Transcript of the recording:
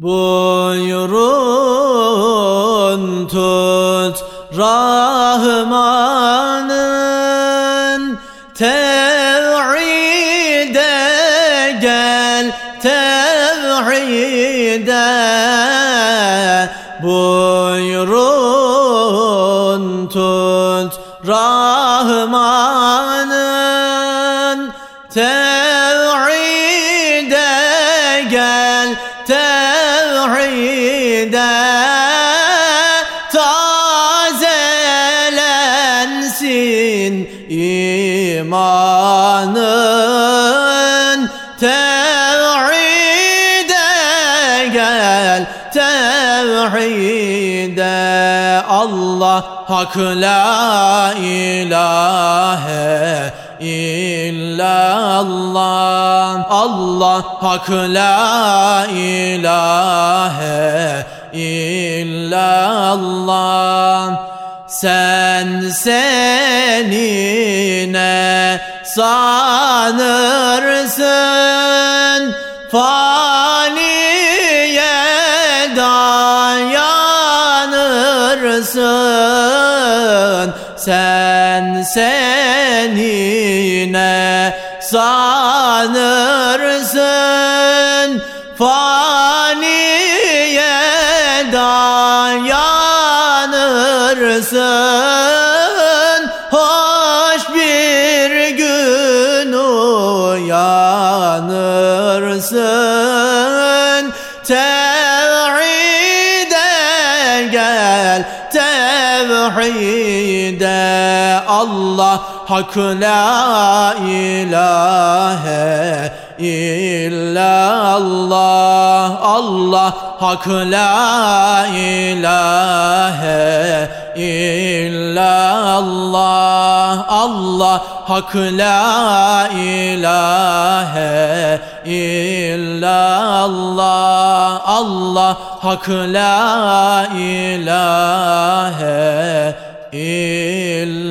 Buyurun tut Rahman'ın. Tevhide gel tevhide. Buyurun tut Rahman'ın. Tevhide gel tevhide tazelensin imanın. Tevhide gel tevhide Allah hak la ilahe illallah. Allah hak la ilahe illallah sen senine sanırsın. Faniye dayanırsın sen senine sanırsın. Faniye dayanırsın hoş bir gün uyanırsın. Tevhide gel tevhide Allah hak la ilahe illallah. Allah hak la ilahe illallah. Allah hak la ilahe illallah. Allah hak la ilahe illallah